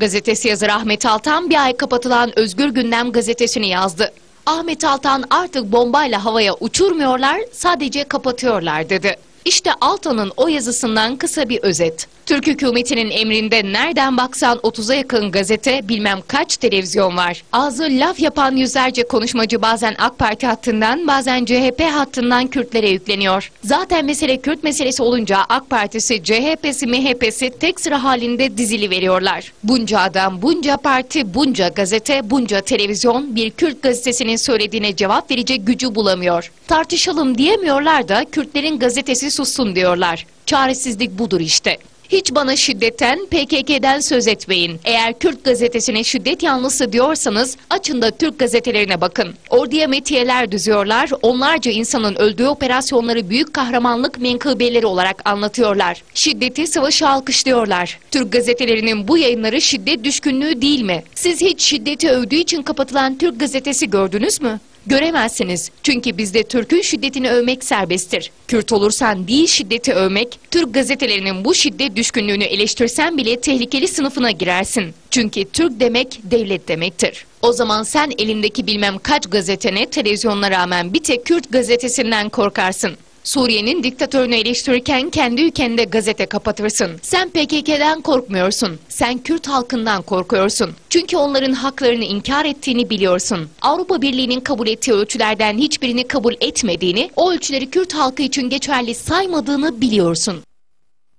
Gazetesi yazarı Ahmet Altan bir ay kapatılan Özgür Gündem gazetesini yazdı. Ahmet Altan artık bombayla havaya uçurmuyorlar, sadece kapatıyorlar dedi. İşte Altan'ın o yazısından kısa bir özet. Türk hükümetinin emrinde nereden baksan 30'a yakın gazete, bilmem kaç televizyon var. Ağzı laf yapan yüzlerce konuşmacı bazen AK Parti hattından, bazen CHP hattından Kürtlere yükleniyor. Zaten mesele Kürt meselesi olunca AK Partisi, CHP'si, MHP'si tek sıra halinde dizili veriyorlar. Bunca adam, bunca parti, bunca gazete, bunca televizyon bir Kürt gazetesinin söylediğine cevap verecek gücü bulamıyor. Tartışalım diyemiyorlar da Kürtlerin gazetesi sussun diyorlar. Çaresizlik budur işte. Hiç bana şiddetten, PKK'den söz etmeyin. Eğer Kürt gazetesine şiddet yanlısı diyorsanız açın da Türk gazetelerine bakın. Orduya metiyeler düzüyorlar, onlarca insanın öldüğü operasyonları büyük kahramanlık menkıbeleri olarak anlatıyorlar. Şiddeti, savaşı alkışlıyorlar. Türk gazetelerinin bu yayınları şiddet düşkünlüğü değil mi? Siz hiç şiddeti övdüğü için kapatılan Türk gazetesi gördünüz mü? Göremezsiniz. Çünkü bizde Türk'ün şiddetini övmek serbesttir. Kürt olursan değil şiddeti övmek, Türk gazetelerinin bu şiddet düşkünlüğünü eleştirsen bile tehlikeli sınıfına girersin. Çünkü Türk demek devlet demektir. O zaman sen elindeki bilmem kaç gazetene, televizyonuna rağmen bir tek Kürt gazetesinden korkarsın. Suriye'nin diktatörünü eleştirirken kendi ülkende gazete kapatırsın. Sen PKK'den korkmuyorsun. Sen Kürt halkından korkuyorsun. Çünkü onların haklarını inkar ettiğini biliyorsun. Avrupa Birliği'nin kabul ettiği ölçülerden hiçbirini kabul etmediğini, o ölçüleri Kürt halkı için geçerli saymadığını biliyorsun.